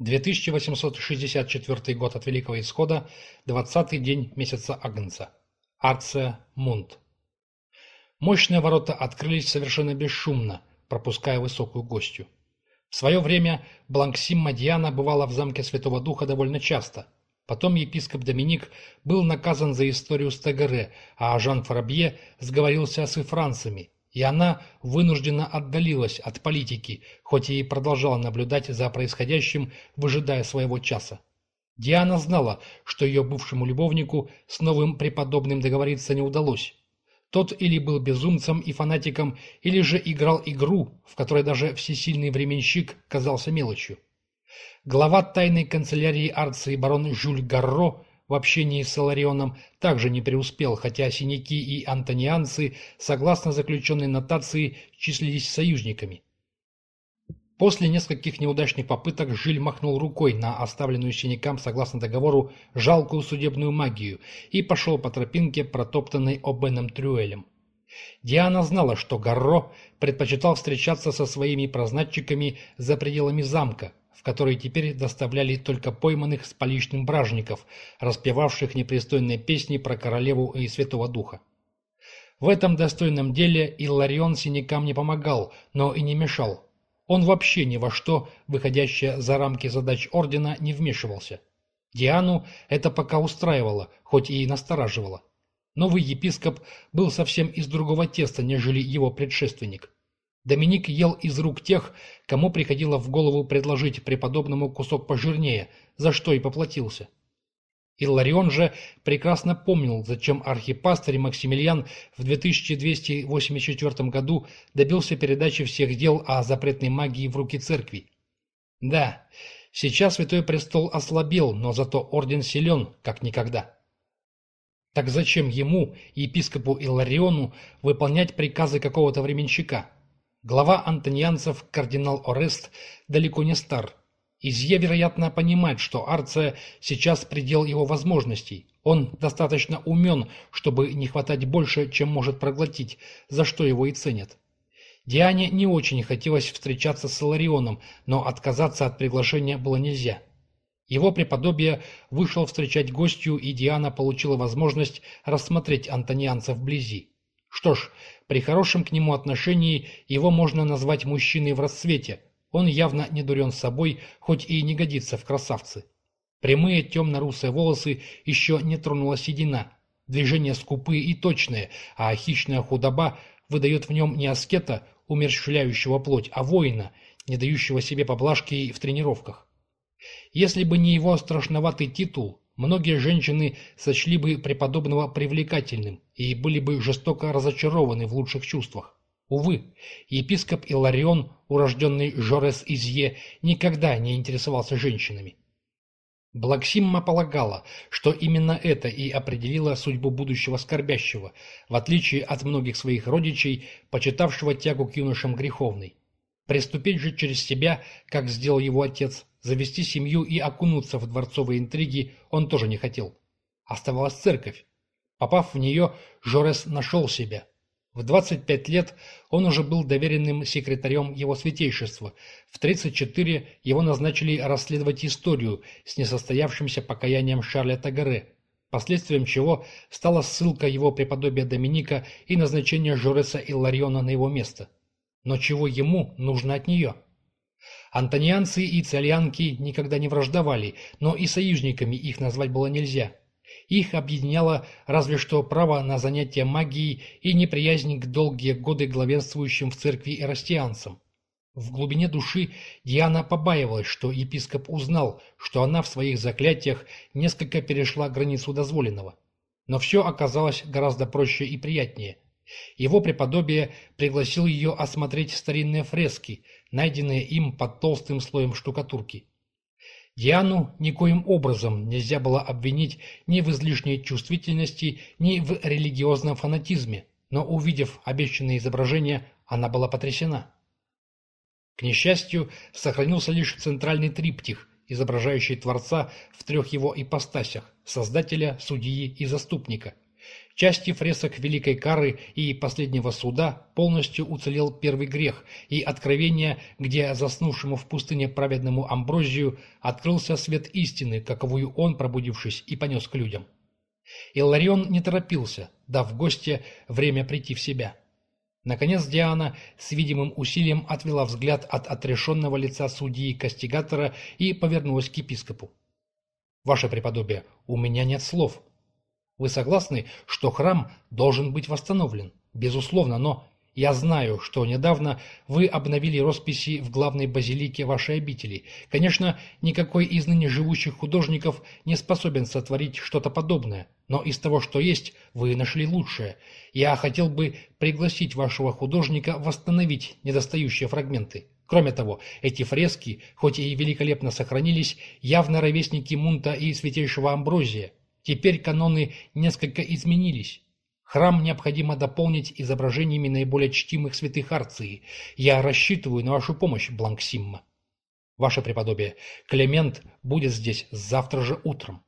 2864 год от Великого Исхода, 20-й день месяца Агнца. Арция Мунт. Мощные ворота открылись совершенно бесшумно, пропуская высокую гостью. В свое время Бланксим Мадьяна бывала в замке Святого Духа довольно часто. Потом епископ Доминик был наказан за историю с Тегере, а Жан Фарабье сговорился с ифранцами, и она вынуждена отдалилась от политики, хоть и продолжала наблюдать за происходящим, выжидая своего часа. Диана знала, что ее бывшему любовнику с новым преподобным договориться не удалось. Тот или был безумцем и фанатиком, или же играл игру, в которой даже всесильный временщик казался мелочью. Глава тайной канцелярии Арции барон Жюль Гарро в общении с Иларионом также не преуспел, хотя синяки и антонианцы, согласно заключенной нотации, числились союзниками. После нескольких неудачных попыток Жиль махнул рукой на оставленную синякам, согласно договору, жалкую судебную магию и пошел по тропинке, протоптанной Обеном Трюэлем. Диана знала, что Гарро предпочитал встречаться со своими прознатчиками за пределами замка, в который теперь доставляли только пойманных с поличным бражников, распевавших непристойные песни про королеву и святого духа. В этом достойном деле Илларион синякам не помогал, но и не мешал. Он вообще ни во что, выходящее за рамки задач ордена, не вмешивался. Диану это пока устраивало, хоть и настораживало. Новый епископ был совсем из другого теста, нежели его предшественник. Доминик ел из рук тех, кому приходило в голову предложить преподобному кусок пожирнее, за что и поплатился. Илларион же прекрасно помнил, зачем архипастырь Максимилиан в 2284 году добился передачи всех дел о запретной магии в руки церкви. Да, сейчас Святой Престол ослабел, но зато орден силен, как никогда. Так зачем ему, епископу Иллариону, выполнять приказы какого-то временщика? Глава антонианцев, кардинал Орест, далеко не стар. Изье, вероятно, понимает, что Арция сейчас предел его возможностей. Он достаточно умен, чтобы не хватать больше, чем может проглотить, за что его и ценят. Диане не очень хотелось встречаться с Иларионом, но отказаться от приглашения было нельзя. Его преподобие вышел встречать гостью, и Диана получила возможность рассмотреть антонианца вблизи. Что ж, при хорошем к нему отношении его можно назвать мужчиной в расцвете. Он явно не дурен собой, хоть и не годится в красавцы. Прямые темно-русые волосы еще не тронула седина. Движения скупые и точные, а хищная худоба выдает в нем не аскета, умерщвляющего плоть, а воина, не дающего себе поблажки в тренировках. Если бы не его страшноватый титул, Многие женщины сочли бы преподобного привлекательным и были бы жестоко разочарованы в лучших чувствах. Увы, епископ Иларион, урожденный Жорес Изье, никогда не интересовался женщинами. Блаксимма полагала, что именно это и определило судьбу будущего скорбящего, в отличие от многих своих родичей, почитавшего тягу к юношам греховной. Приступить же через себя, как сделал его отец, завести семью и окунуться в дворцовые интриги он тоже не хотел. Оставалась церковь. Попав в нее, Жорес нашел себя. В 25 лет он уже был доверенным секретарем его святейшества. В 34 его назначили расследовать историю с несостоявшимся покаянием Шарля Тагаре, последствием чего стала ссылка его преподобия Доминика и назначение Жореса Иллариона на его место. Но чего ему нужно от нее? Антонианцы и циолианки никогда не враждовали, но и союзниками их назвать было нельзя. Их объединяло разве что право на занятие магией и неприязнь к долгие годы главенствующим в церкви эрастианцам. В глубине души Диана побаивалась, что епископ узнал, что она в своих заклятиях несколько перешла границу дозволенного. Но все оказалось гораздо проще и приятнее – его преподобие пригласил ее осмотреть старинные фрески, найденные им под толстым слоем штукатурки. Диану никоим образом нельзя было обвинить ни в излишней чувствительности, ни в религиозном фанатизме, но, увидев обещанное изображение, она была потрясена. К несчастью, сохранился лишь центральный триптих, изображающий Творца в трех его ипостасях – Создателя, Судьи и Заступника – части фресок Великой Кары и Последнего Суда полностью уцелел первый грех, и откровение, где заснувшему в пустыне праведному Амброзию открылся свет истины, каковую он, пробудившись, и понес к людям. Илларион не торопился, дав гостя время прийти в себя. Наконец Диана с видимым усилием отвела взгляд от отрешенного лица судьи-кастигатора и повернулась к епископу. «Ваше преподобие, у меня нет слов. Вы согласны, что храм должен быть восстановлен? Безусловно, но я знаю, что недавно вы обновили росписи в главной базилике вашей обители. Конечно, никакой из ныне живущих художников не способен сотворить что-то подобное, но из того, что есть, вы нашли лучшее. Я хотел бы пригласить вашего художника восстановить недостающие фрагменты. Кроме того, эти фрески, хоть и великолепно сохранились, явно ровесники Мунта и Святейшего Амброзия. Теперь каноны несколько изменились. Храм необходимо дополнить изображениями наиболее чтимых святых Арции. Я рассчитываю на вашу помощь, Бланксимма. Ваше преподобие, Клемент будет здесь завтра же утром.